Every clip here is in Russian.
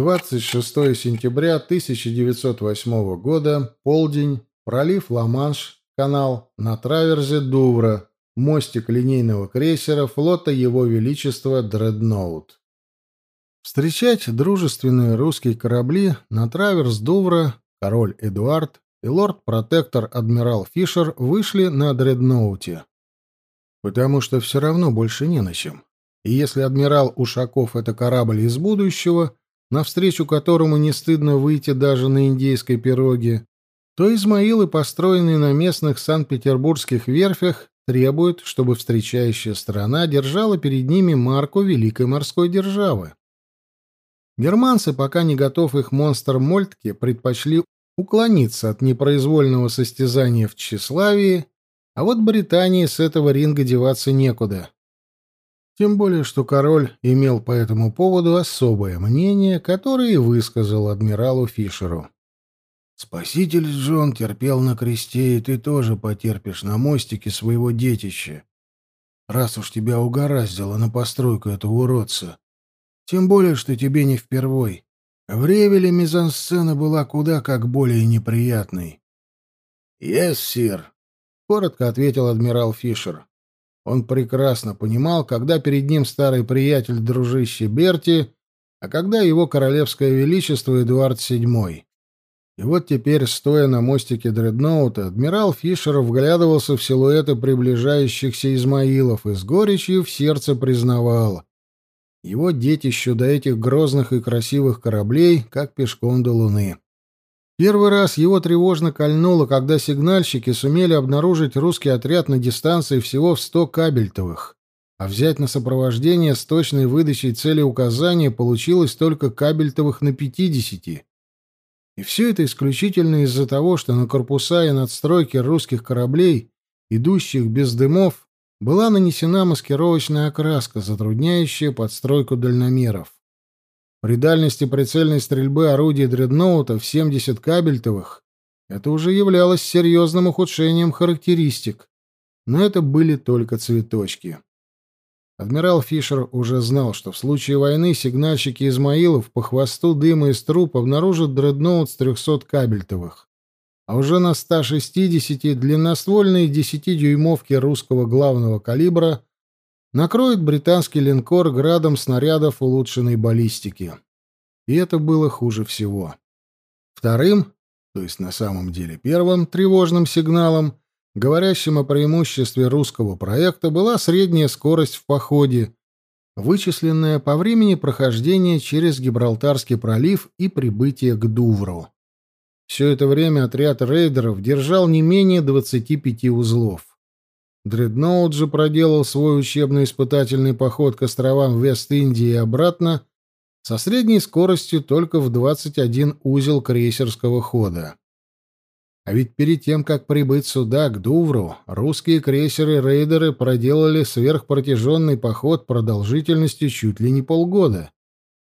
26 сентября 1908 года, полдень, пролив Ла-Манш, канал, на траверзе Дувра, мостик линейного крейсера флота Его Величества Дредноут. Встречать дружественные русские корабли на траверс Дувра король Эдуард и лорд-протектор адмирал Фишер вышли на Дредноуте. Потому что все равно больше не на чем. И если адмирал Ушаков — это корабль из будущего, навстречу которому не стыдно выйти даже на индейской пироге, то Измаилы, построенные на местных санкт-петербургских верфях, требуют, чтобы встречающая страна держала перед ними марку великой морской державы. Германцы, пока не готов их монстр Мольтке, предпочли уклониться от непроизвольного состязания в тщеславии, а вот Британии с этого ринга деваться некуда. Тем более, что король имел по этому поводу особое мнение, которое и высказал адмиралу Фишеру. «Спаситель Джон терпел на кресте, и ты тоже потерпишь на мостике своего детища, раз уж тебя угораздило на постройку этого уродца. Тем более, что тебе не впервой. В Ревеле мизансцена была куда как более неприятной». «Yes, сир», — коротко ответил адмирал Фишер. Он прекрасно понимал, когда перед ним старый приятель дружище Берти, а когда его королевское величество Эдуард VII. И вот теперь, стоя на мостике дредноута, адмирал Фишер вглядывался в силуэты приближающихся Измаилов и с горечью в сердце признавал. Его детищу до этих грозных и красивых кораблей, как пешком до луны. Первый раз его тревожно кольнуло, когда сигнальщики сумели обнаружить русский отряд на дистанции всего в 100 кабельтовых, а взять на сопровождение с точной выдачей цели указания получилось только кабельтовых на 50. И все это исключительно из-за того, что на корпуса и надстройки русских кораблей, идущих без дымов, была нанесена маскировочная окраска, затрудняющая подстройку дальномеров. При дальности прицельной стрельбы орудий дредноута в 70 кабельтовых это уже являлось серьезным ухудшением характеристик, но это были только цветочки. Адмирал Фишер уже знал, что в случае войны сигнальщики Измаилов по хвосту дыма из труб обнаружат дредноут с 300 кабельтовых, а уже на 160 длинноствольные 10-дюймовки русского главного калибра накроет британский линкор градом снарядов улучшенной баллистики. И это было хуже всего. Вторым, то есть на самом деле первым тревожным сигналом, говорящим о преимуществе русского проекта, была средняя скорость в походе, вычисленная по времени прохождения через Гибралтарский пролив и прибытия к Дувру. Все это время отряд рейдеров держал не менее 25 узлов. Дредноут же проделал свой учебно-испытательный поход к островам Вест-Индии и обратно со средней скоростью только в 21 узел крейсерского хода. А ведь перед тем, как прибыть сюда, к Дувру, русские крейсеры-рейдеры проделали сверхпротяженный поход продолжительностью чуть ли не полгода,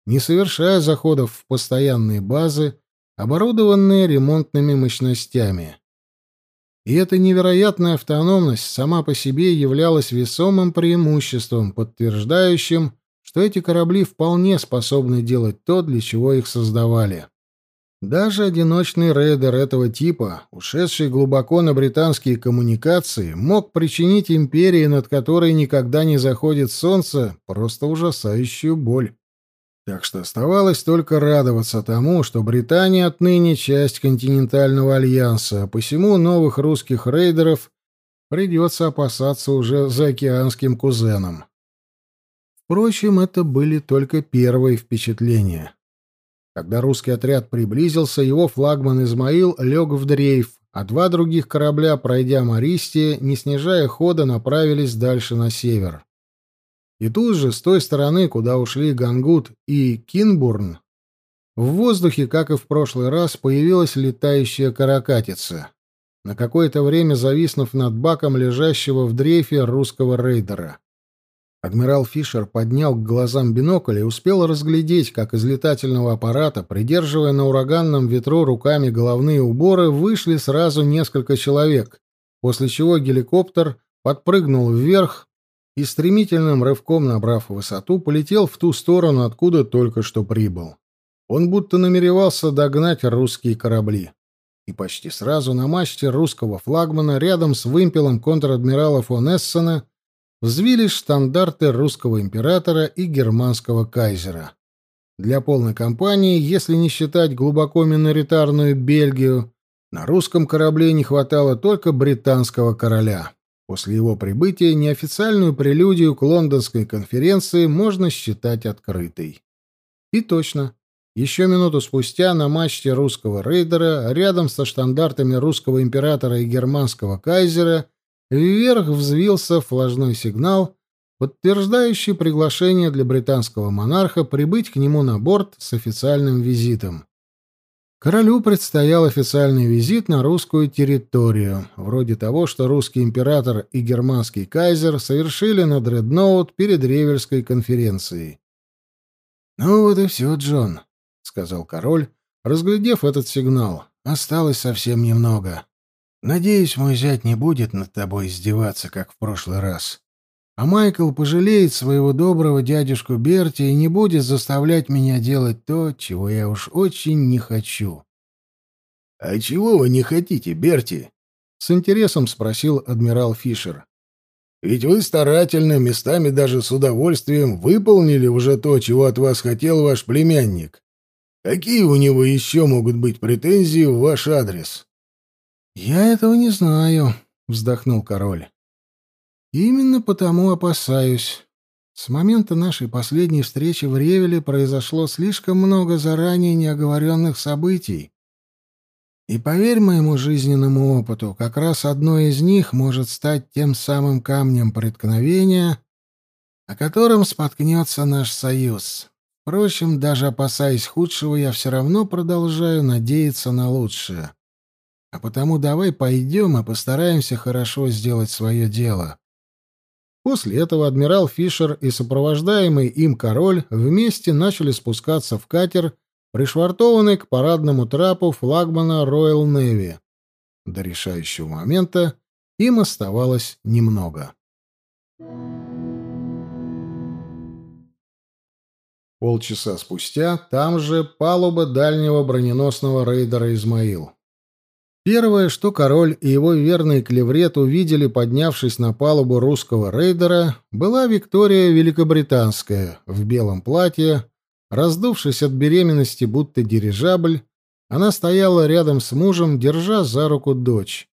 не совершая заходов в постоянные базы, оборудованные ремонтными мощностями. И эта невероятная автономность сама по себе являлась весомым преимуществом, подтверждающим, что эти корабли вполне способны делать то, для чего их создавали. Даже одиночный рейдер этого типа, ушедший глубоко на британские коммуникации, мог причинить империи, над которой никогда не заходит солнце, просто ужасающую боль. Так что оставалось только радоваться тому, что Британия отныне часть континентального альянса, а посему новых русских рейдеров придется опасаться уже за океанским кузеном. Впрочем, это были только первые впечатления. Когда русский отряд приблизился, его флагман Измаил лег в дрейф, а два других корабля, пройдя Мористия, не снижая хода, направились дальше на север. И тут же, с той стороны, куда ушли Гангут и Кинбурн, в воздухе, как и в прошлый раз, появилась летающая каракатица, на какое-то время зависнув над баком лежащего в дрейфе русского рейдера. Адмирал Фишер поднял к глазам бинокль и успел разглядеть, как из летательного аппарата, придерживая на ураганном ветру руками головные уборы, вышли сразу несколько человек, после чего геликоптер подпрыгнул вверх, и стремительным рывком набрав высоту, полетел в ту сторону, откуда только что прибыл. Он будто намеревался догнать русские корабли. И почти сразу на мачте русского флагмана рядом с вымпелом контр-адмирала фон Эссена взвились штандарты русского императора и германского кайзера. Для полной компании, если не считать глубоко миноритарную Бельгию, на русском корабле не хватало только британского короля. После его прибытия неофициальную прелюдию к лондонской конференции можно считать открытой. И точно. Еще минуту спустя на мачте русского рейдера, рядом со штандартами русского императора и германского кайзера, вверх взвился флажной сигнал, подтверждающий приглашение для британского монарха прибыть к нему на борт с официальным визитом. Королю предстоял официальный визит на русскую территорию, вроде того, что русский император и германский кайзер совершили на Дредноут перед Ревельской конференцией. «Ну вот и все, Джон», — сказал король, разглядев этот сигнал. «Осталось совсем немного. Надеюсь, мой зять не будет над тобой издеваться, как в прошлый раз. А Майкл пожалеет своего доброго дядюшку Берти и не будет заставлять меня делать то, чего я уж очень не хочу. — А чего вы не хотите, Берти? — с интересом спросил адмирал Фишер. — Ведь вы старательно, местами даже с удовольствием выполнили уже то, чего от вас хотел ваш племянник. Какие у него еще могут быть претензии в ваш адрес? — Я этого не знаю, — вздохнул король. Именно потому опасаюсь. С момента нашей последней встречи в Ревеле произошло слишком много заранее неоговоренных событий. И поверь моему жизненному опыту, как раз одно из них может стать тем самым камнем преткновения, о котором споткнется наш союз. Впрочем, даже опасаясь худшего, я все равно продолжаю надеяться на лучшее. А потому давай пойдем и постараемся хорошо сделать свое дело. После этого адмирал Фишер и сопровождаемый им король вместе начали спускаться в катер, пришвартованный к парадному трапу флагмана Royal Navy. До решающего момента им оставалось немного. Полчаса спустя там же палуба дальнего броненосного рейдера «Измаил». Первое, что король и его верный клеврет увидели, поднявшись на палубу русского рейдера, была Виктория Великобританская в белом платье, раздувшись от беременности, будто дирижабль, она стояла рядом с мужем, держа за руку дочь.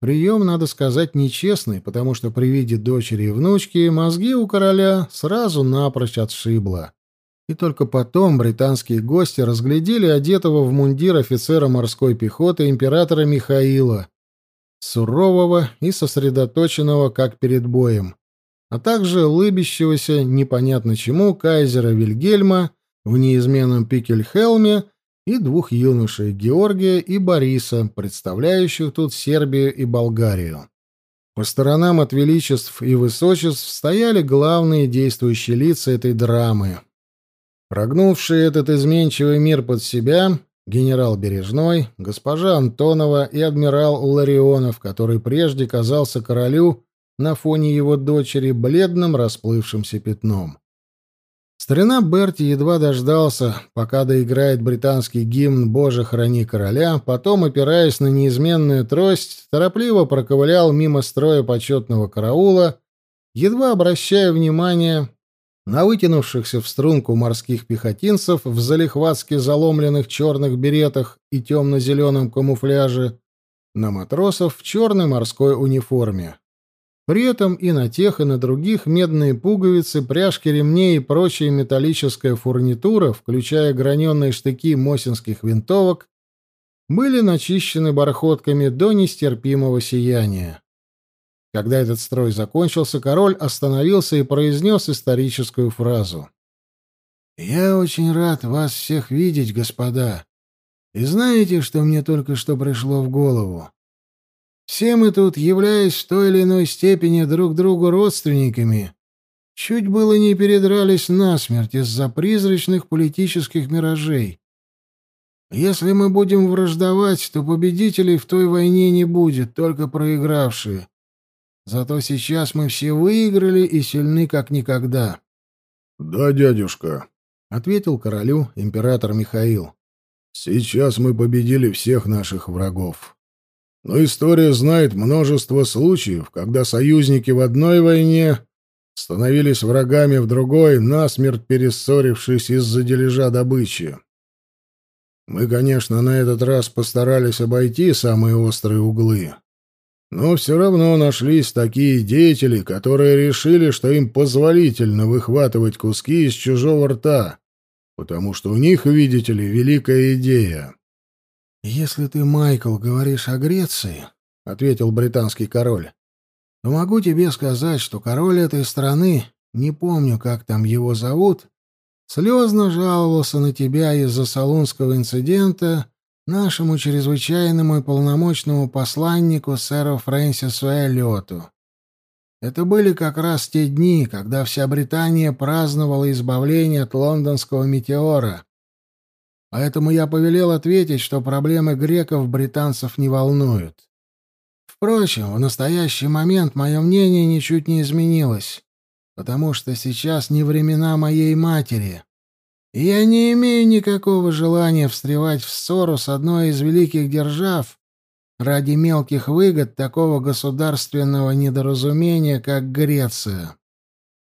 Прием, надо сказать, нечестный, потому что при виде дочери и внучки мозги у короля сразу напрочь отшибло. И только потом британские гости разглядели одетого в мундир офицера морской пехоты императора Михаила, сурового и сосредоточенного, как перед боем, а также лыбящегося непонятно чему кайзера Вильгельма в неизменном пикельхелме и двух юношей Георгия и Бориса, представляющих тут Сербию и Болгарию. По сторонам от величеств и высочеств стояли главные действующие лица этой драмы, Прогнувший этот изменчивый мир под себя, генерал Бережной, госпожа Антонова и адмирал Ларионов, который прежде казался королю на фоне его дочери бледным расплывшимся пятном. Старина Берти едва дождался, пока доиграет британский гимн «Боже, храни короля», потом, опираясь на неизменную трость, торопливо проковылял мимо строя почетного караула, едва обращая внимание на вытянувшихся в струнку морских пехотинцев в залихватски заломленных черных беретах и темно-зеленом камуфляже, на матросов в черной морской униформе. При этом и на тех, и на других медные пуговицы, пряжки ремней и прочая металлическая фурнитура, включая граненые штыки мосинских винтовок, были начищены бархотками до нестерпимого сияния. Когда этот строй закончился, король остановился и произнес историческую фразу. «Я очень рад вас всех видеть, господа. И знаете, что мне только что пришло в голову? Все мы тут, являясь в той или иной степени друг другу родственниками, чуть было не передрались насмерть из-за призрачных политических миражей. Если мы будем враждовать, то победителей в той войне не будет, только проигравшие. Зато сейчас мы все выиграли и сильны как никогда. — Да, дядюшка, — ответил королю император Михаил. Сейчас мы победили всех наших врагов. Но история знает множество случаев, когда союзники в одной войне становились врагами в другой, насмерть перессорившись из-за дележа добычи. Мы, конечно, на этот раз постарались обойти самые острые углы. Но все равно нашлись такие деятели, которые решили, что им позволительно выхватывать куски из чужого рта, потому что у них, видите ли, великая идея. «Если ты, Майкл, говоришь о Греции, — ответил британский король, — то могу тебе сказать, что король этой страны, не помню, как там его зовут, слезно жаловался на тебя из-за салунского инцидента нашему чрезвычайному и полномочному посланнику сэру Фрэнсису Эллиоту. Это были как раз те дни, когда вся Британия праздновала избавление от лондонского метеора. Поэтому я повелел ответить, что проблемы греков британцев не волнуют. Впрочем, в настоящий момент мое мнение ничуть не изменилось, потому что сейчас не времена моей матери. Я не имею никакого желания встревать в ссору с одной из великих держав, ради мелких выгод такого государственного недоразумения, как Греция.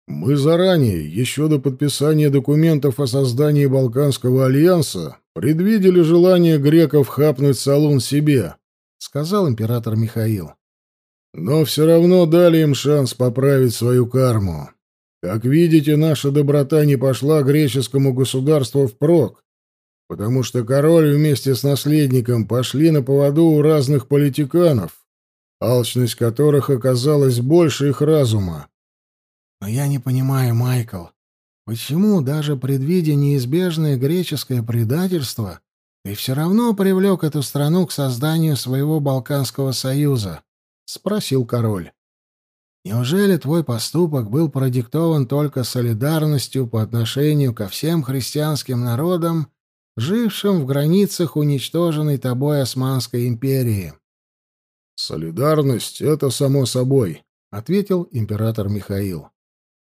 Мы заранее, еще до подписания документов о создании Балканского альянса, предвидели желание греков хапнуть Салун себе, сказал император Михаил. Но все равно дали им шанс поправить свою карму. Как видите, наша доброта не пошла греческому государству впрок, потому что король вместе с наследником пошли на поводу у разных политиканов, алчность которых оказалась больше их разума. Но я не понимаю, Майкл, почему даже предвидя неизбежное греческое предательство, ты все равно привлек эту страну к созданию своего Балканского союза? — спросил король. Неужели твой поступок был продиктован только солидарностью по отношению ко всем христианским народам жившим в границах уничтоженной тобой Османской империи. «Солидарность — это само собой», — ответил император Михаил.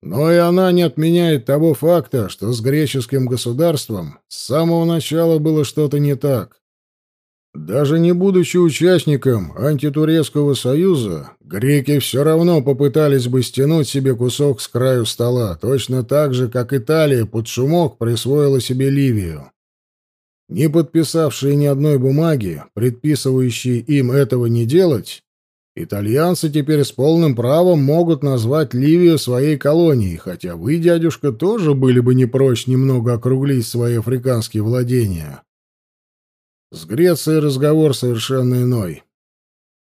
«Но и она не отменяет того факта, что с греческим государством с самого начала было что-то не так. Даже не будучи участником антитурецкого союза, греки все равно попытались бы стянуть себе кусок с краю стола, точно так же, как Италия под шумок присвоила себе Ливию не подписавшие ни одной бумаги, предписывающие им этого не делать, итальянцы теперь с полным правом могут назвать Ливию своей колонией, хотя вы, дядюшка, тоже были бы не прочь немного округлить свои африканские владения. С Грецией разговор совершенно иной.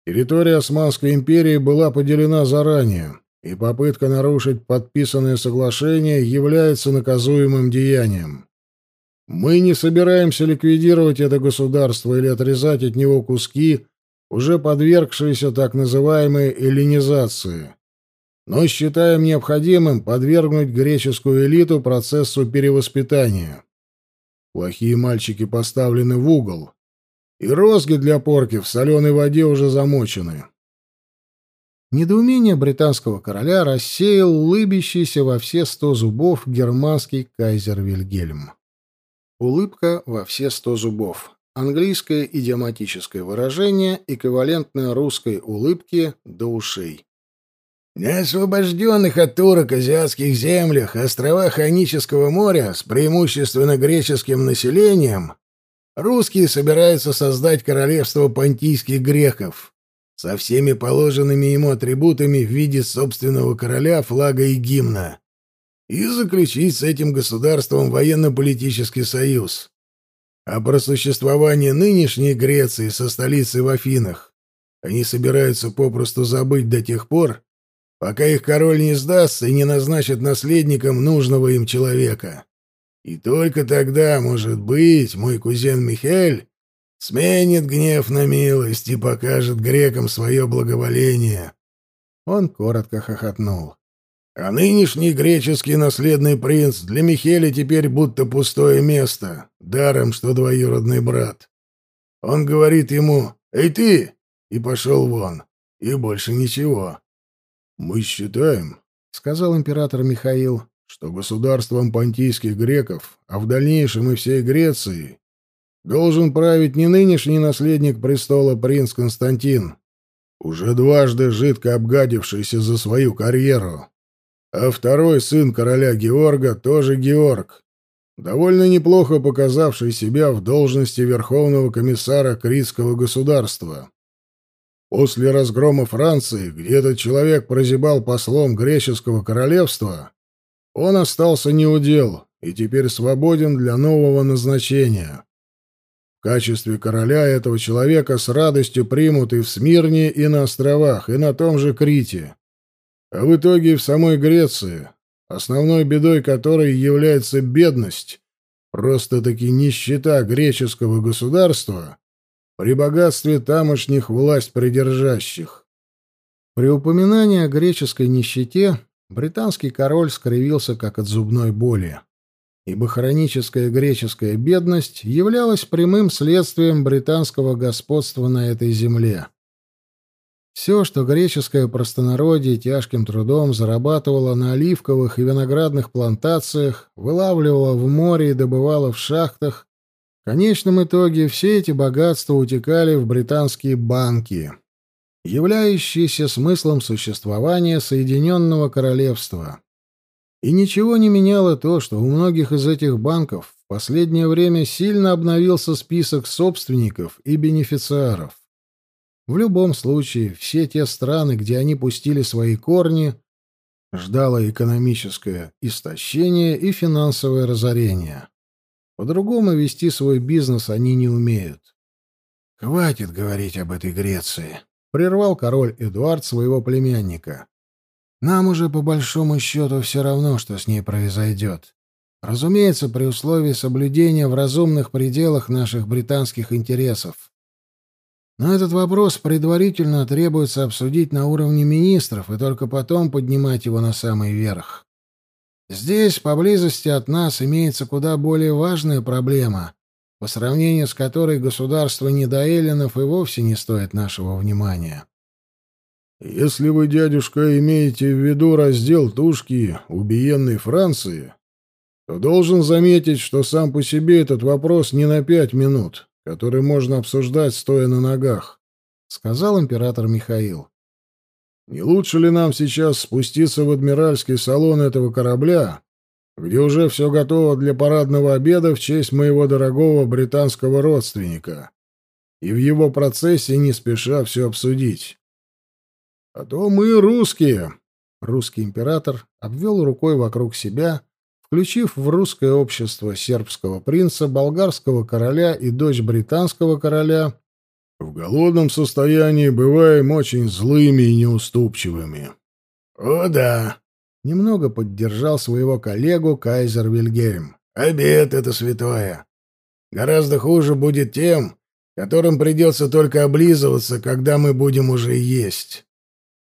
Территория Османской империи была поделена заранее, и попытка нарушить подписанное соглашение является наказуемым деянием. Мы не собираемся ликвидировать это государство или отрезать от него куски, уже подвергшиеся так называемой эллинизации, но считаем необходимым подвергнуть греческую элиту процессу перевоспитания. Плохие мальчики поставлены в угол, и розги для порки в соленой воде уже замочены. Недоумение британского короля рассеял улыбящийся во все сто зубов германский кайзер Вильгельм. Улыбка во все сто зубов. Английское идиоматическое выражение, эквивалентное русской улыбке до ушей. На освобожденных от турок азиатских землях, островах Ханического моря с преимущественно греческим населением, русские собираются создать королевство понтийских греков со всеми положенными ему атрибутами в виде собственного короля, флага и гимна и заключить с этим государством военно-политический союз. А про существование нынешней Греции со столицей в Афинах они собираются попросту забыть до тех пор, пока их король не сдастся и не назначит наследником нужного им человека. И только тогда, может быть, мой кузен Михель сменит гнев на милость и покажет грекам свое благоволение. Он коротко хохотнул. А нынешний греческий наследный принц для Михеля теперь будто пустое место, даром, что двоюродный брат. Он говорит ему «Эй ты!» и пошел вон. И больше ничего. «Мы считаем», — сказал император Михаил, что государством понтийских греков, а в дальнейшем и всей Греции, должен править не нынешний наследник престола принц Константин, уже дважды жидко обгадившийся за свою карьеру, а второй сын короля Георга тоже Георг, довольно неплохо показавший себя в должности верховного комиссара Критского государства. После разгрома Франции, где этот человек прозябал послом греческого королевства, он остался неудел и теперь свободен для нового назначения. В качестве короля этого человека с радостью примут и в Смирне, и на островах, и на том же Крите. А в итоге и в самой Греции, основной бедой которой является бедность, просто-таки нищета греческого государства, при богатстве тамошних власть придержащих. При упоминании о греческой нищете британский король скривился как от зубной боли, ибо хроническая греческая бедность являлась прямым следствием британского господства на этой земле. Все, что греческое простонародье тяжким трудом зарабатывало на оливковых и виноградных плантациях, вылавливало в море и добывало в шахтах, в конечном итоге все эти богатства утекали в британские банки, являющиеся смыслом существования Соединенного Королевства. И ничего не меняло то, что у многих из этих банков в последнее время сильно обновился список собственников и бенефициаров. В любом случае, все те страны, где они пустили свои корни, ждало экономическое истощение и финансовое разорение. По-другому вести свой бизнес они не умеют. «Хватит говорить об этой Греции», — прервал король Эдуард своего племянника. «Нам уже по большому счету все равно, что с ней произойдет. Разумеется, при условии соблюдения в разумных пределах наших британских интересов. Но этот вопрос предварительно требуется обсудить на уровне министров и только потом поднимать его на самый верх. Здесь, поблизости от нас, имеется куда более важная проблема, по сравнению с которой государство недоэллинов и вовсе не стоит нашего внимания. «Если вы, дядюшка, имеете в виду раздел тушки убиенной Франции, то должен заметить, что сам по себе этот вопрос не на пять минут, который можно обсуждать, стоя на ногах», — сказал император Михаил. «Не лучше ли нам сейчас спуститься в адмиральский салон этого корабля, где уже все готово для парадного обеда в честь моего дорогого британского родственника, и в его процессе не спеша все обсудить? А то мы русские». Русский император обвел рукой вокруг себя — включив в русское общество сербского принца, болгарского короля и дочь британского короля, в голодном состоянии бываем очень злыми и неуступчивыми. — О, да! — немного поддержал своего коллегу кайзер Вильгельм. — Обед — это святое. Гораздо хуже будет тем, которым придется только облизываться, когда мы будем уже есть.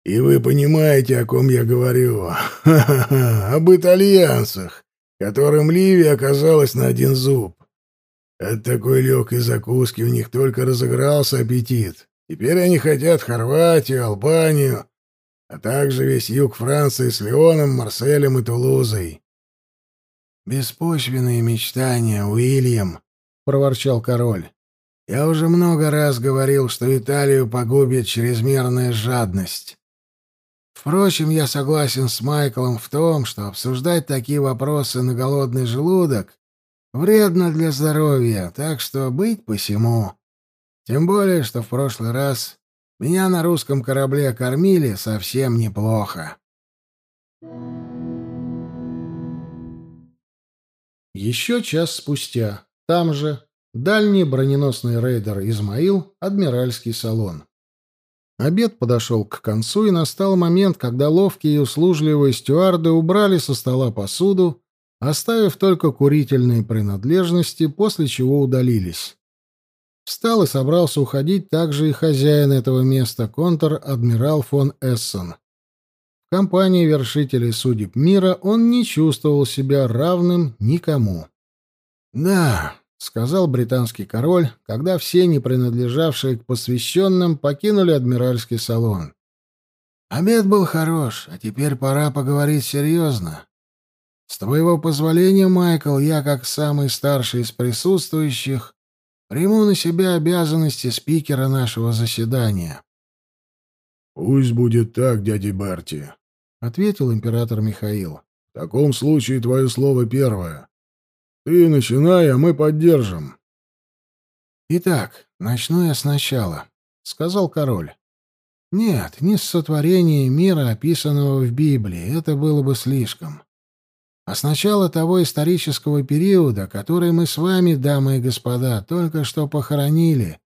И вы понимаете, о ком я говорю. Ха-ха-ха, об итальянцах, которым Ливия оказалась на один зуб. От такой легкой закуски у них только разыгрался аппетит. Теперь они хотят Хорватию, Албанию, а также весь юг Франции с Леоном, Марселем и Тулузой. «Беспочвенные мечтания, Уильям», — проворчал король. «Я уже много раз говорил, что Италию погубит чрезмерная жадность. Впрочем, я согласен с Майклом в том, что обсуждать такие вопросы на голодный желудок вредно для здоровья, так что быть посему. Тем более, что в прошлый раз меня на русском корабле кормили совсем неплохо. Еще час спустя, там же, дальний броненосный рейдер «Измаил», адмиральский салон. Обед подошел к концу, и настал момент, когда ловкие и услужливые стюарды убрали со стола посуду, оставив только курительные принадлежности, после чего удалились. Встал и собрался уходить также и хозяин этого места, контр-адмирал фон Эссен. В компании вершителей судеб мира он не чувствовал себя равным никому. «Да, — сказал британский король, когда все, не принадлежавшие к посвященным, покинули адмиральский салон. «Обед был хорош, а теперь пора поговорить серьезно. С твоего позволения, Майкл, я, как самый старший из присутствующих, приму на себя обязанности спикера нашего заседания. Пусть будет так, дядя Барти, ответил император Михаил. В таком случае твое слово первое. Ты начинай, а мы поддержим. Итак, начну я сначала, сказал король. Нет, не с сотворения мира, описанного в Библии, это было бы слишком. А с начала того исторического периода, который мы с вами, дамы и господа, только что похоронили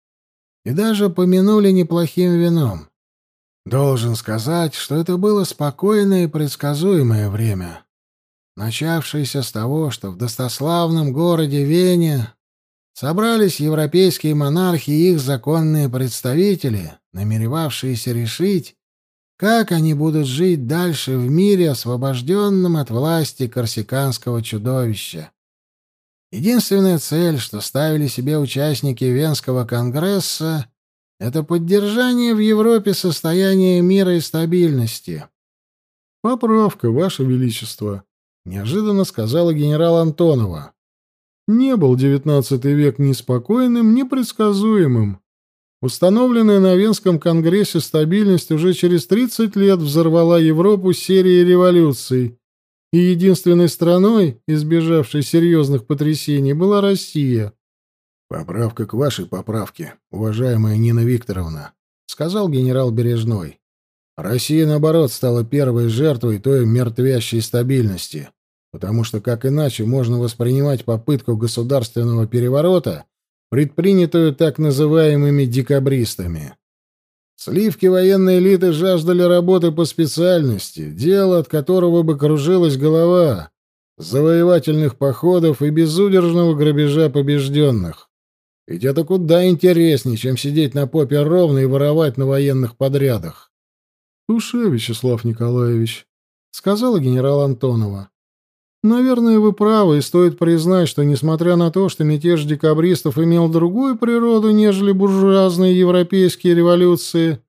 и даже помянули неплохим вином. Должен сказать, что это было спокойное и предсказуемое время, начавшееся с того, что в достославном городе Вене собрались европейские монархи и их законные представители, намеревавшиеся решить, как они будут жить дальше в мире, освобожденном от власти корсиканского чудовища. Единственная цель, что ставили себе участники Венского конгресса, это поддержание в Европе состояния мира и стабильности. «Поправка, Ваше Величество», — неожиданно сказала генерал Антонова. Не был XIX век ни спокойным, ни предсказуемым. Установленная на Венском конгрессе стабильность уже через 30 лет взорвала Европу серией революций, и единственной страной, избежавшей серьезных потрясений, была Россия. «Поправка к вашей поправке, уважаемая Нина Викторовна», — сказал генерал Бережной. «Россия, наоборот, стала первой жертвой той мертвящей стабильности потому что как иначе можно воспринимать попытку государственного переворота, предпринятую так называемыми декабристами. Сливки военной элиты жаждали работы по специальности, дело от которого бы кружилась голова, завоевательных походов и безудержного грабежа побежденных. Ведь это куда интереснее, чем сидеть на попе ровно и воровать на военных подрядах. — Туше, Вячеслав Николаевич, — сказала генерал Антонова. Наверное, вы правы, и стоит признать, что, несмотря на то, что мятеж декабристов имел другую природу, нежели буржуазные европейские революции,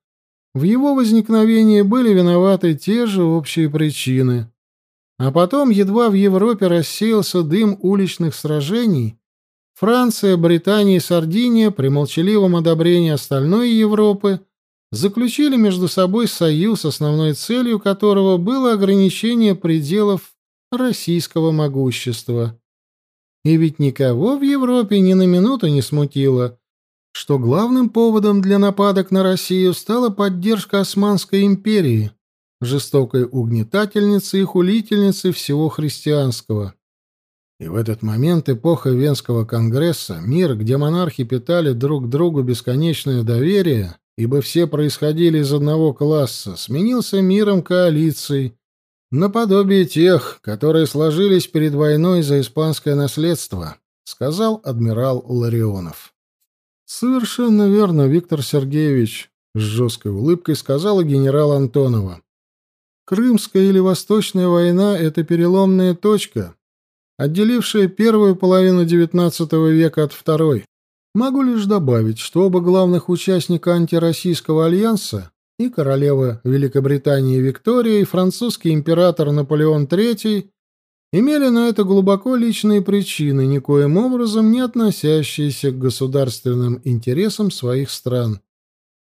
в его возникновении были виноваты те же общие причины. А потом, едва в Европе рассеялся дым уличных сражений, Франция, Британия и Сардиния при молчаливом одобрении остальной Европы заключили между собой союз, основной целью которого было ограничение пределов российского могущества. И ведь никого в Европе ни на минуту не смутило, что главным поводом для нападок на Россию стала поддержка Османской империи, жестокой угнетательницы и хулительницы всего христианского. И в этот момент эпоха Венского конгресса, мир, где монархи питали друг другу бесконечное доверие, ибо все происходили из одного класса, сменился миром коалиций, наподобие тех, которые сложились перед войной за испанское наследство, сказал адмирал Ларионов. Совершенно верно, Виктор Сергеевич, с жесткой улыбкой сказала генерал Антонова. Крымская или Восточная война это переломная точка, отделившая первую половину XIX века от второй. Могу лишь добавить, что оба главных участника антироссийского альянса и королева Великобритании Виктория, и французский император Наполеон III имели на это глубоко личные причины, никоим образом не относящиеся к государственным интересам своих стран.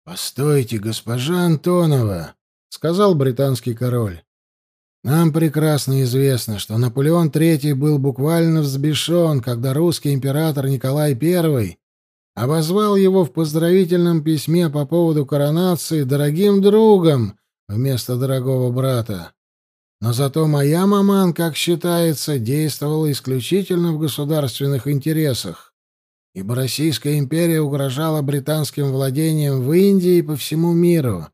«Постойте, госпожа Антонова», — сказал британский король. «Нам прекрасно известно, что Наполеон III был буквально взбешен, когда русский император Николай I обозвал его в поздравительном письме по поводу коронации дорогим другом вместо дорогого брата. Но зато моя маман, как считается, действовала исключительно в государственных интересах, ибо Российская империя угрожала британским владениям в Индии и по всему миру.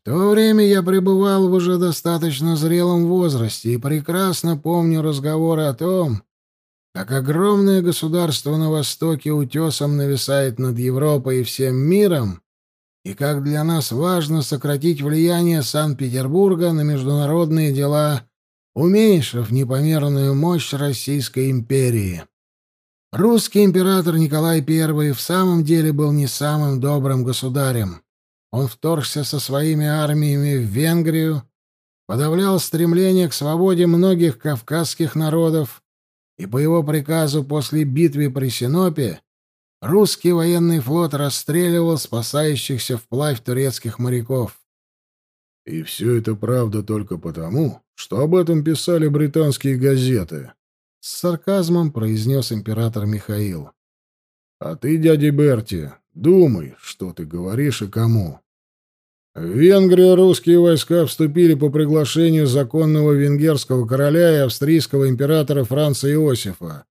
В то время я пребывал в уже достаточно зрелом возрасте и прекрасно помню разговоры о том, как огромное государство на востоке утесом нависает над Европой и всем миром, и как для нас важно сократить влияние Санкт-Петербурга на международные дела, уменьшив непомерную мощь Российской империи. Русский император Николай I в самом деле был не самым добрым государем. Он вторгся со своими армиями в Венгрию, подавлял стремление к свободе многих кавказских народов, и по его приказу после битвы при Синопе русский военный флот расстреливал спасающихся вплавь турецких моряков. И все это правда только потому, что об этом писали британские газеты. С сарказмом произнес император Михаил. А ты, дядя Берти, думай, что ты говоришь и кому. В Венгрию русские войска вступили по приглашению законного венгерского короля и австрийского императора Франца Иосифа,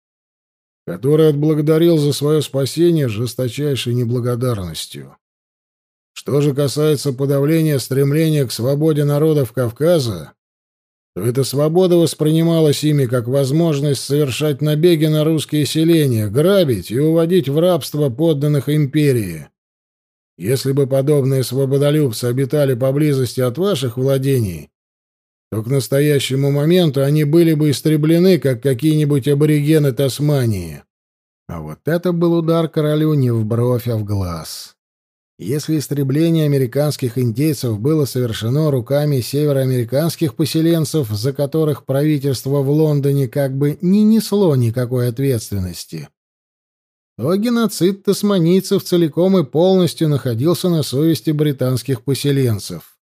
который отблагодарил за свое спасение жесточайшей неблагодарностью. Что же касается подавления стремления к свободе народов Кавказа, то эта свобода воспринималась ими как возможность совершать набеги на русские селения, грабить и уводить в рабство подданных империи. Если бы подобные свободолюбцы обитали поблизости от ваших владений, то к настоящему моменту они были бы истреблены, как какие-нибудь аборигены Тасмании. А вот это был удар королю не в бровь, а в глаз. Если истребление американских индейцев было совершено руками североамериканских поселенцев, за которых правительство в Лондоне как бы не несло никакой ответственности, то геноцид тасманийцев целиком и полностью находился на совести британских поселенцев.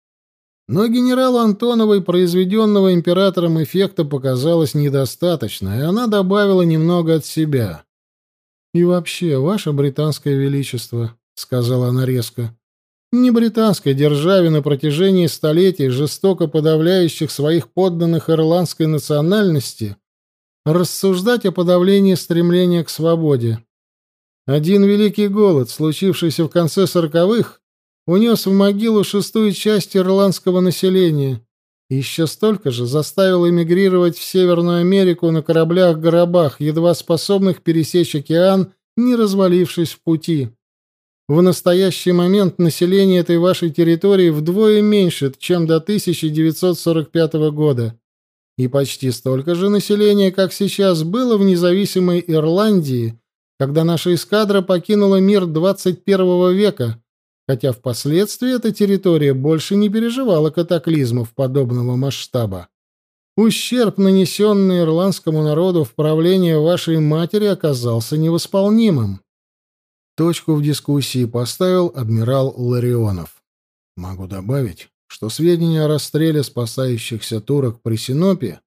Но генералу Антоновой произведенного императором эффекта показалось недостаточно, и она добавила немного от себя. «И вообще, ваше британское величество, — сказала она резко. «Не британской державе на протяжении столетий, жестоко подавляющих своих подданных ирландской национальности, рассуждать о подавлении стремления к свободе. Один великий голод, случившийся в конце сороковых, унес в могилу шестую часть ирландского населения и еще столько же заставил эмигрировать в Северную Америку на кораблях-гробах, едва способных пересечь океан, не развалившись в пути. В настоящий момент население этой вашей территории вдвое меньше, чем до 1945 года. И почти столько же населения, как сейчас, было в независимой Ирландии, когда наша эскадра покинула мир 21 века, хотя впоследствии эта территория больше не переживала катаклизмов подобного масштаба. Ущерб, нанесенный ирландскому народу в правление вашей матери, оказался невосполнимым. Точку в дискуссии поставил адмирал Ларионов. Могу добавить, что сведения о расстреле спасающихся турок при Синопе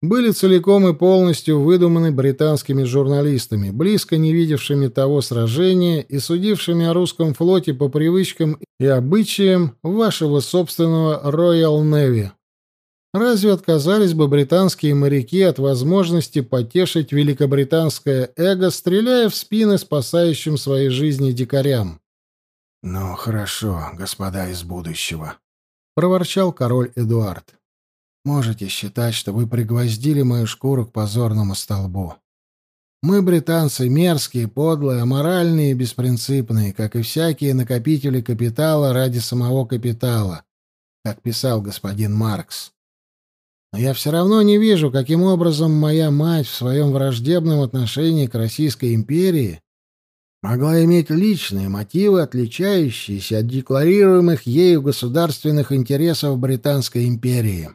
были целиком и полностью выдуманы британскими журналистами, близко не видевшими того сражения и судившими о русском флоте по привычкам и обычаям вашего собственного Royal Navy. Разве отказались бы британские моряки от возможности потешить великобританское эго, стреляя в спины спасающим свои жизни дикарям? «Ну, хорошо, господа из будущего», — проворчал король Эдуард. «Можете считать, что вы пригвоздили мою шкуру к позорному столбу. Мы, британцы, мерзкие, подлые, аморальные и беспринципные, как и всякие накопители капитала ради самого капитала, как писал господин Маркс. Но я все равно не вижу, каким образом моя мать в своем враждебном отношении к Российской империи могла иметь личные мотивы, отличающиеся от декларируемых ею государственных интересов Британской империи.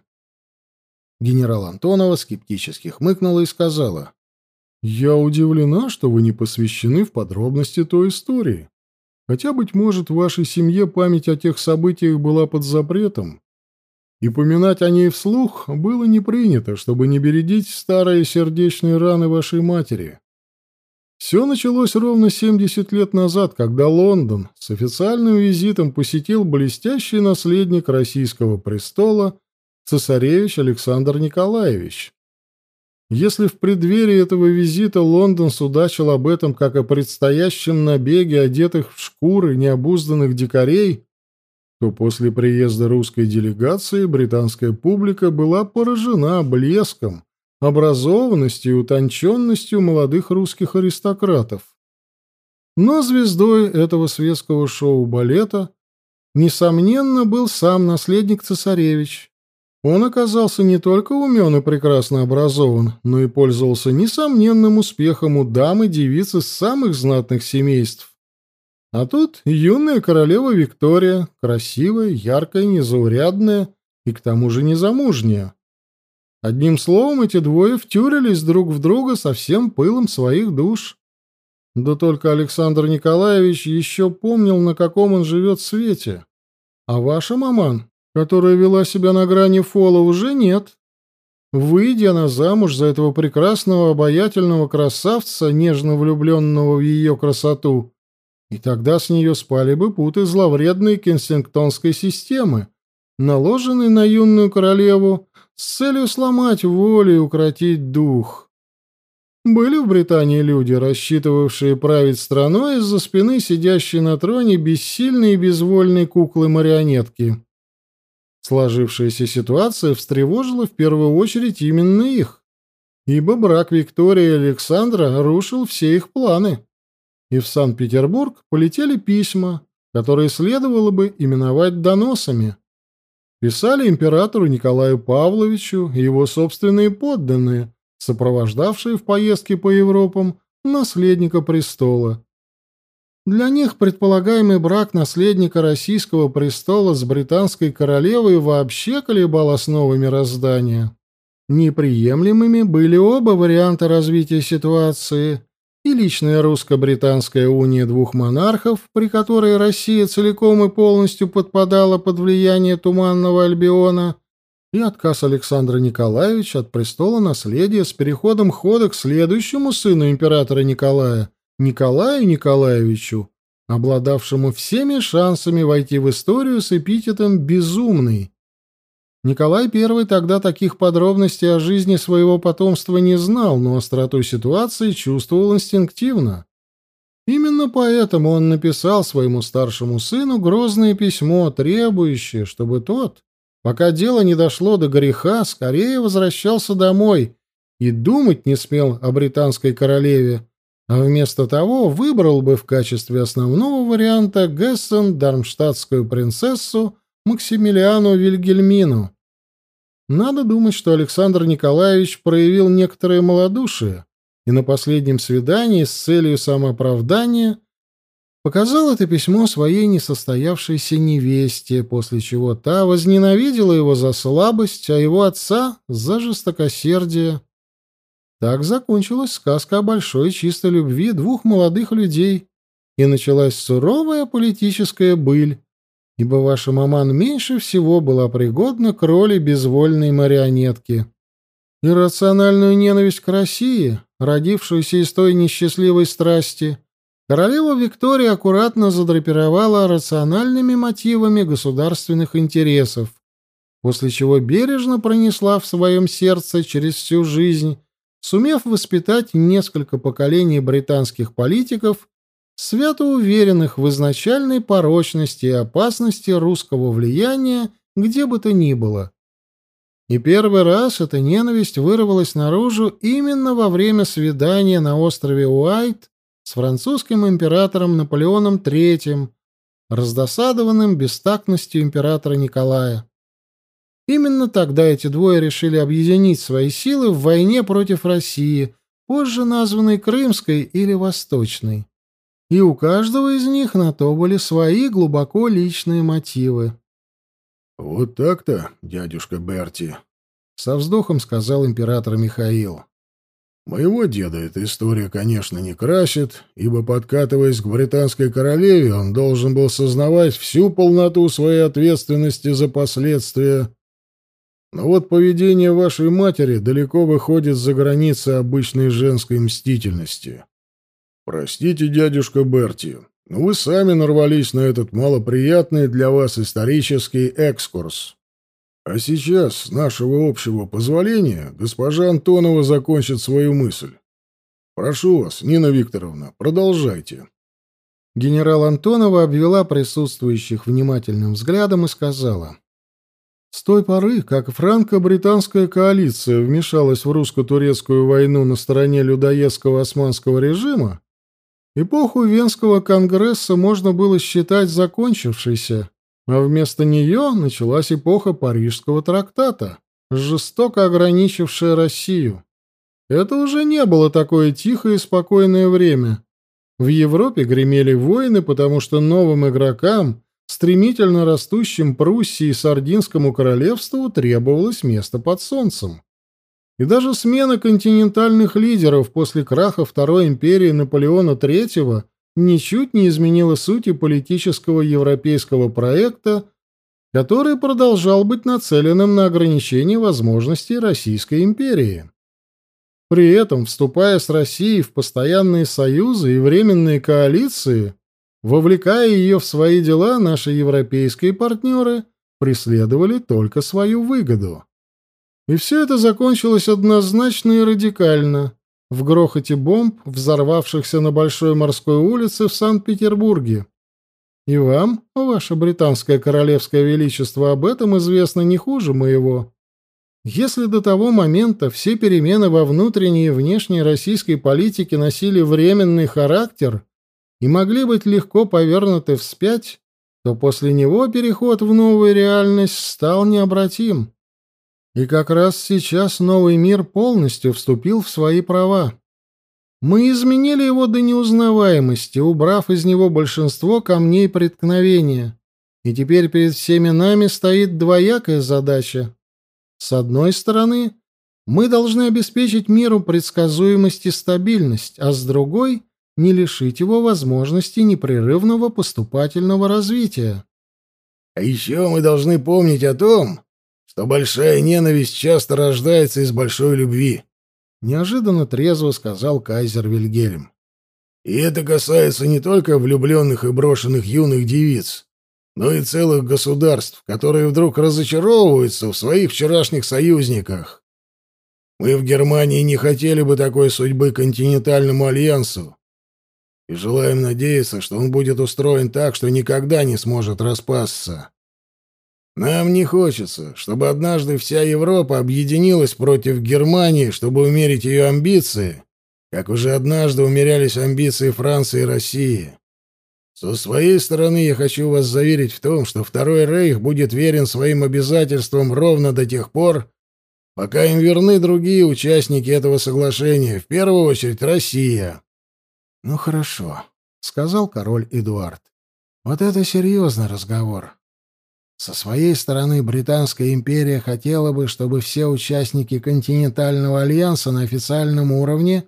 Генерал Антонова скептически хмыкнула и сказала, «Я удивлена, что вы не посвящены в подробности той истории. Хотя, быть может, в вашей семье память о тех событиях была под запретом, и поминать о ней вслух было не принято, чтобы не бередить старые сердечные раны вашей матери. Все началось ровно 70 лет назад, когда Лондон с официальным визитом посетил блестящий наследник российского престола цесаревич Александр Николаевич. Если в преддверии этого визита Лондон судачил об этом как о предстоящем набеге одетых в шкуры необузданных дикарей, то после приезда русской делегации британская публика была поражена блеском, образованностью и утонченностью молодых русских аристократов. Но звездой этого светского шоу-балета, несомненно, был сам наследник цесаревич. Он оказался не только умен и прекрасно образован, но и пользовался несомненным успехом у дам и девиц из самых знатных семейств. А тут юная королева Виктория, красивая, яркая, незаурядная, и к тому же незамужняя. Одним словом, эти двое втюрились друг в друга со всем пылом своих душ. Да только Александр Николаевич еще помнил, на каком он живет свете. А ваша маман, которая вела себя на грани фола, уже нет. Выйдя она замуж за этого прекрасного обаятельного красавца, нежно влюбленного в ее красоту, и тогда с нее спали бы путы зловредной кенсингтонской системы, наложенной на юную королеву с целью сломать волю и укротить дух. Были в Британии люди, рассчитывавшие править страной из-за спины сидящей на троне бессильной и безвольной куклы-марионетки. Сложившаяся ситуация встревожила в первую очередь именно их, ибо брак Виктории и Александра рушил все их планы. И в Санкт-Петербург полетели письма, которые следовало бы именовать доносами. Писали императору Николаю Павловичу и его собственные подданные, сопровождавшие в поездке по Европам наследника престола. Для них предполагаемый брак наследника российского престола с британской королевой вообще колебал основы мироздания. Неприемлемыми были оба варианта развития ситуации – и личная русско-британская уния двух монархов, при которой Россия целиком и полностью подпадала под влияние Туманного Альбиона, и отказ Александра Николаевича от престола наследия с переходом хода к следующему сыну императора Николая, Николаю Николаевичу, обладавшему всеми шансами войти в историю с эпитетом «безумный», Николай I тогда таких подробностей о жизни своего потомства не знал, но остроту ситуации чувствовал инстинктивно. Именно поэтому он написал своему старшему сыну грозное письмо, требующее, чтобы тот, пока дело не дошло до греха, скорее возвращался домой и думать не смел о британской королеве, а вместо того выбрал бы в качестве основного варианта Гессен-Дармштадтскую принцессу Максимилиану Вильгельмину. Надо думать, что Александр Николаевич проявил некоторое малодушие и на последнем свидании с целью самооправдания показал это письмо своей несостоявшейся невесте, после чего та возненавидела его за слабость, а его отца — за жестокосердие. Так закончилась сказка о большой чистой любви двух молодых людей, и началась суровая политическая быль, ибо ваша маман меньше всего была пригодна к роли безвольной марионетки. Иррациональную ненависть к России, родившуюся из той несчастливой страсти, королева Виктория аккуратно задрапировала рациональными мотивами государственных интересов, после чего бережно пронесла в своем сердце через всю жизнь, сумев воспитать несколько поколений британских политиков свято уверенных в изначальной порочности и опасности русского влияния где бы то ни было. И первый раз эта ненависть вырвалась наружу именно во время свидания на острове Уайт с французским императором Наполеоном III, раздосадованным бестактностью императора Николая. Именно тогда эти двое решили объединить свои силы в войне против России, позже названной Крымской или Восточной и у каждого из них на то были свои глубоко личные мотивы. «Вот так-то, дядюшка Берти», — со вздохом сказал император Михаил. «Моего деда эта история, конечно, не красит, ибо, подкатываясь к британской королеве, он должен был сознавать всю полноту своей ответственности за последствия. Но вот поведение вашей матери далеко выходит за границы обычной женской мстительности. «Простите, дядюшка Берти, но вы сами нарвались на этот малоприятный для вас исторический экскурс. А сейчас, с нашего общего позволения, госпожа Антонова закончит свою мысль. Прошу вас, Нина Викторовна, продолжайте». Генерал Антонова обвела присутствующих внимательным взглядом и сказала. С той поры, как франко-британская коалиция вмешалась в русско-турецкую войну на стороне людоедского османского режима, Эпоху Венского конгресса можно было считать закончившейся, а вместо нее началась эпоха Парижского трактата, жестоко ограничившая Россию. Это уже не было такое тихое и спокойное время. В Европе гремели войны, потому что новым игрокам, стремительно растущим Пруссии и Сардинскому королевству требовалось место под солнцем. И даже смена континентальных лидеров после краха Второй империи Наполеона III ничуть не изменила сути политического европейского проекта, который продолжал быть нацеленным на ограничение возможностей Российской империи. При этом, вступая с Россией в постоянные союзы и временные коалиции, вовлекая ее в свои дела, наши европейские партнеры преследовали только свою выгоду. И все это закончилось однозначно и радикально в грохоте бомб, взорвавшихся на Большой морской улице в Санкт-Петербурге. И вам, ваше британское королевское величество, об этом известно не хуже моего. Если до того момента все перемены во внутренней и внешней российской политике носили временный характер и могли быть легко повернуты вспять, то после него переход в новую реальность стал необратим. И как раз сейчас новый мир полностью вступил в свои права. Мы изменили его до неузнаваемости, убрав из него большинство камней преткновения. И теперь перед всеми нами стоит двоякая задача с одной стороны, мы должны обеспечить миру предсказуемость и стабильность, а с другой — не лишить его возможности непрерывного поступательного развития. А еще мы должны помнить о том, что большая ненависть часто рождается из большой любви, — неожиданно трезво сказал кайзер Вильгельм. И это касается не только влюбленных и брошенных юных девиц, но и целых государств, которые вдруг разочаровываются в своих вчерашних союзниках. Мы в Германии не хотели бы такой судьбы континентальному альянсу и желаем надеяться, что он будет устроен так, что никогда не сможет распасться. Нам не хочется, чтобы однажды вся Европа объединилась против Германии, чтобы умерить ее амбиции, как уже однажды умерялись амбиции Франции и России. Со своей стороны я хочу вас заверить в том, что Второй Рейх будет верен своим обязательствам ровно до тех пор, пока им верны другие участники этого соглашения, в первую очередь Россия. — Ну хорошо, — сказал король Эдуард. — Вот это серьезный разговор. Со своей стороны Британская империя хотела бы, чтобы все участники континентального альянса на официальном уровне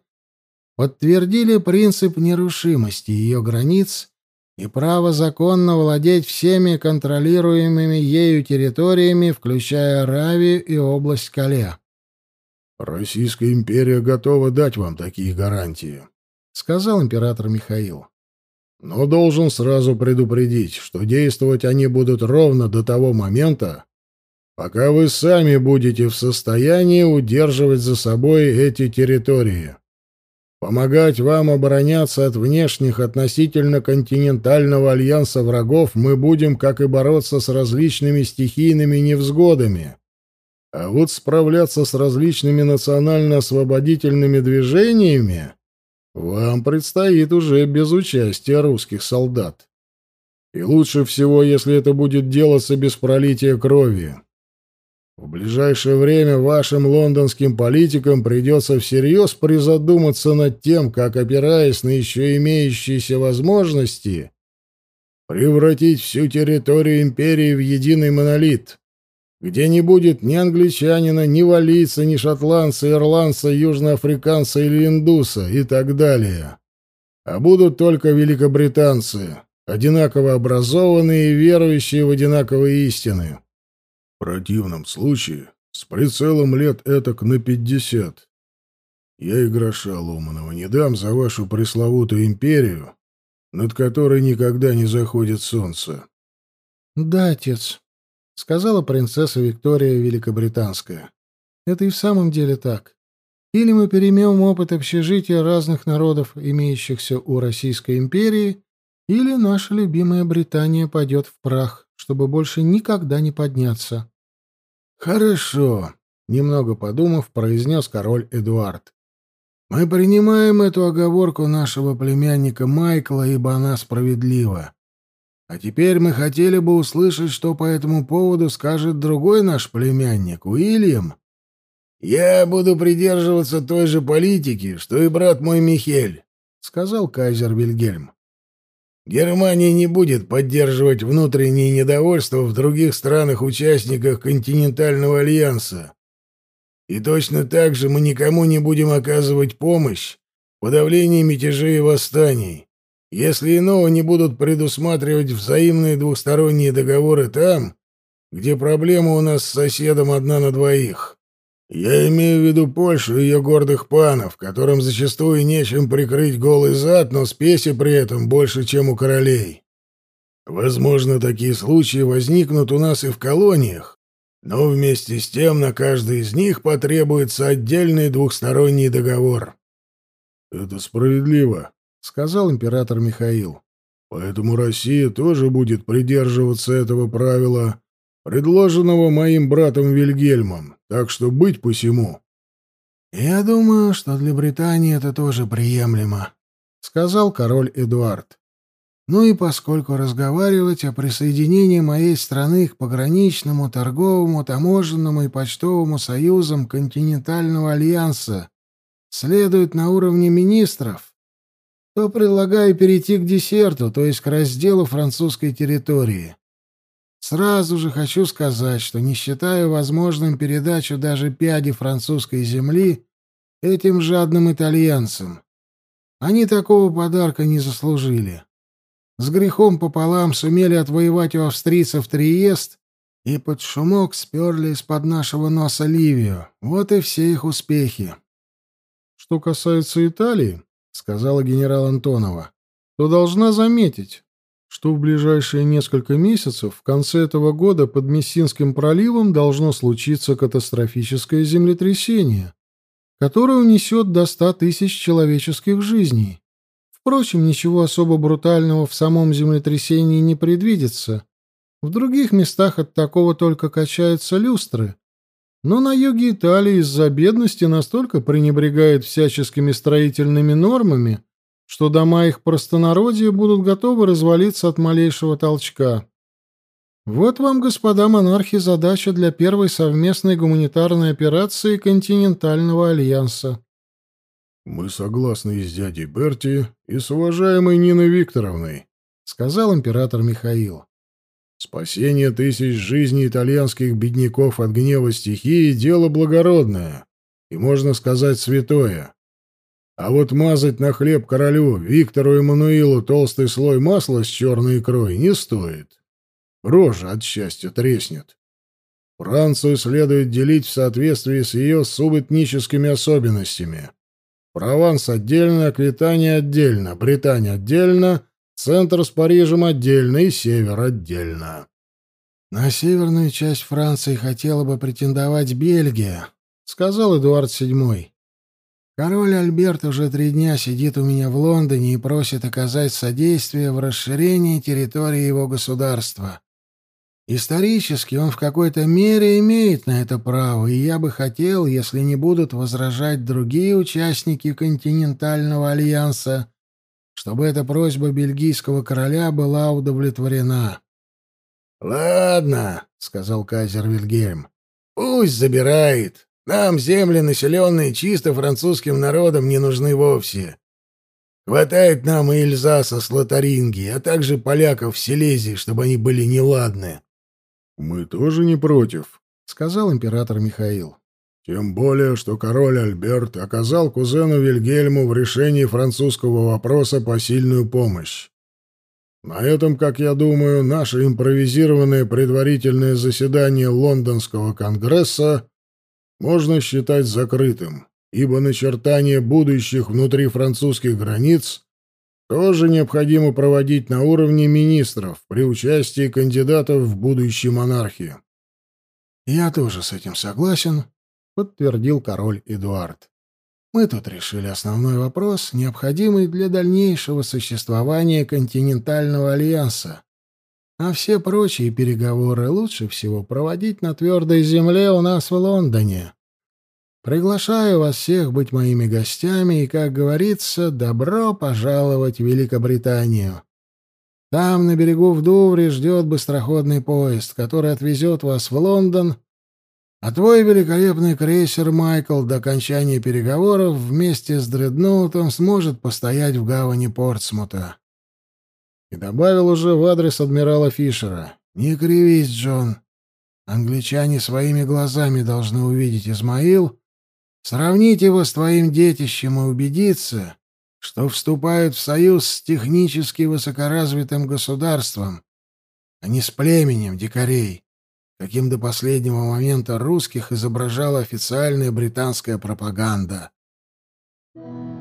подтвердили принцип нерушимости ее границ и право законно владеть всеми контролируемыми ею территориями, включая Аравию и область Кале. «Российская империя готова дать вам такие гарантии», — сказал император Михаил. «Но должен сразу предупредить, что действовать они будут ровно до того момента, пока вы сами будете в состоянии удерживать за собой эти территории». Помогать вам обороняться от внешних относительно континентального альянса врагов мы будем, как и бороться с различными стихийными невзгодами. А вот справляться с различными национально-освободительными движениями вам предстоит уже без участия русских солдат. И лучше всего, если это будет делаться без пролития крови. В ближайшее время вашим лондонским политикам придется всерьез призадуматься над тем, как, опираясь на еще имеющиеся возможности, превратить всю территорию империи в единый монолит, где не будет ни англичанина, ни валийца, ни шотландца, ирландца, южноафриканца или индуса и так далее, а будут только великобританцы, одинаково образованные и верующие в одинаковые истины. В противном случае с прицелом лет этак на пятьдесят. Я и гроша ломаного не дам за вашу пресловутую империю, над которой никогда не заходит солнце. — Да, отец, — сказала принцесса Виктория Великобританская. — Это и в самом деле так. Или мы переймем опыт общежития разных народов, имеющихся у Российской империи, или наша любимая Британия пойдет в прах чтобы больше никогда не подняться. «Хорошо», — немного подумав, произнес король Эдуард. «Мы принимаем эту оговорку нашего племянника Майкла, ибо она справедлива. А теперь мы хотели бы услышать, что по этому поводу скажет другой наш племянник, Уильям. Я буду придерживаться той же политики, что и брат мой Михель», — сказал кайзер Вильгельм. Германия не будет поддерживать внутреннее недовольство в других странах-участниках континентального альянса. И точно так же мы никому не будем оказывать помощь в подавлении мятежей и восстаний, если иного не будут предусматривать взаимные двусторонние договоры там, где проблема у нас с соседом одна на двоих. Я имею в виду Польшу и ее гордых панов, которым зачастую нечем прикрыть голый зад, но спеси при этом больше, чем у королей. Возможно, такие случаи возникнут у нас и в колониях, но вместе с тем на каждый из них потребуется отдельный двухсторонний договор. «Это справедливо», — сказал император Михаил. «Поэтому Россия тоже будет придерживаться этого правила, предложенного моим братом Вильгельмом, так что быть посему». «Я думаю, что для Британии это тоже приемлемо», — сказал король Эдуард. «Ну и поскольку разговаривать о присоединении моей страны к пограничному, торговому, таможенному и почтовому союзам континентального альянса следует на уровне министров, то предлагаю перейти к десерту, то есть к разделу французской территории. Сразу же хочу сказать, что не считаю возможным передачу даже пяди французской земли этим жадным итальянцам. Они такого подарка не заслужили. С грехом пополам сумели отвоевать у австрийцев Триест и под шумок сперли из-под нашего носа Ливию. Вот и все их успехи. Что касается Италии, — сказала генерал Антонова, — то должна заметить, что в ближайшие несколько месяцев в конце этого года под Мессинским проливом должно случиться катастрофическое землетрясение, которое унесет до ста тысяч человеческих жизней. Впрочем, ничего особо брутального в самом землетрясении не предвидится. В других местах от такого только качаются люстры. Но на юге Италии из-за бедности настолько пренебрегают всяческими строительными нормами, что дома их простонародья будут готовы развалиться от малейшего толчка. Вот вам, господа монархи, задача для первой совместной гуманитарной операции континентального альянса. Мы согласны с дядей Берти, и с уважаемой Ниной Викторовной, сказал император Михаил. Спасение тысяч жизней итальянских бедняков от гнева стихии — дело благородное и, можно сказать, святое. А вот мазать на хлеб королю Виктору Эммануилу толстый слой масла с черной икрой не стоит. Рожа от счастья треснет. Францию следует делить в соответствии с ее субэтническими особенностями. Прованс отдельно, Аквитания отдельно, Британия отдельно, центр с Парижем отдельно и север отдельно. «На северную часть Франции хотела бы претендовать Бельгия», — сказал Эдуард VII. Король Альберт уже три дня сидит у меня в Лондоне и просит оказать содействие в расширении территории его государства. Исторически он в какой-то мере имеет на это право, и я бы хотел, если не будут возражать другие участники континентального альянса, чтобы эта просьба бельгийского короля была удовлетворена. «Ладно», — сказал кайзер Вильгельм, — «пусть забирает. Нам земли, населенные чисто французским народом, не нужны вовсе. Хватает нам и Эльзаса с Лотарингии, а также поляков в Силезии, чтобы они были неладны. — Мы тоже не против, — сказал император Михаил. — Тем более, что король Альберт оказал кузену Вильгельму в решении французского вопроса посильную помощь. На этом, как я думаю, наше импровизированное предварительное заседание Лондонского конгресса можно считать закрытым, ибо начертание будущих внутри французских границ тоже необходимо проводить на уровне министров при участии кандидатов в будущие монархии. «Я тоже с этим согласен», — подтвердил король Эдуард. «Мы тут решили основной вопрос, необходимый для дальнейшего существования континентального альянса. А все прочие переговоры лучше всего проводить на твердой земле у нас в Лондоне. Приглашаю вас всех быть моими гостями и, как говорится, добро пожаловать в Великобританию. Там, на берегу в Дувре, ждет быстроходный поезд, который отвезет вас в Лондон, а твой великолепный крейсер «Майкл» до окончания переговоров вместе с дредноутом сможет постоять в гавани Портсмута. И добавил уже в адрес адмирала Фишера. «Не кривись, Джон. Англичане своими глазами должны увидеть Измаил, сравнить его с твоим детищем и убедиться, что вступают в союз с технически высокоразвитым государством, а не с племенем дикарей, каким до последнего момента русских изображала официальная британская пропаганда. Thank you.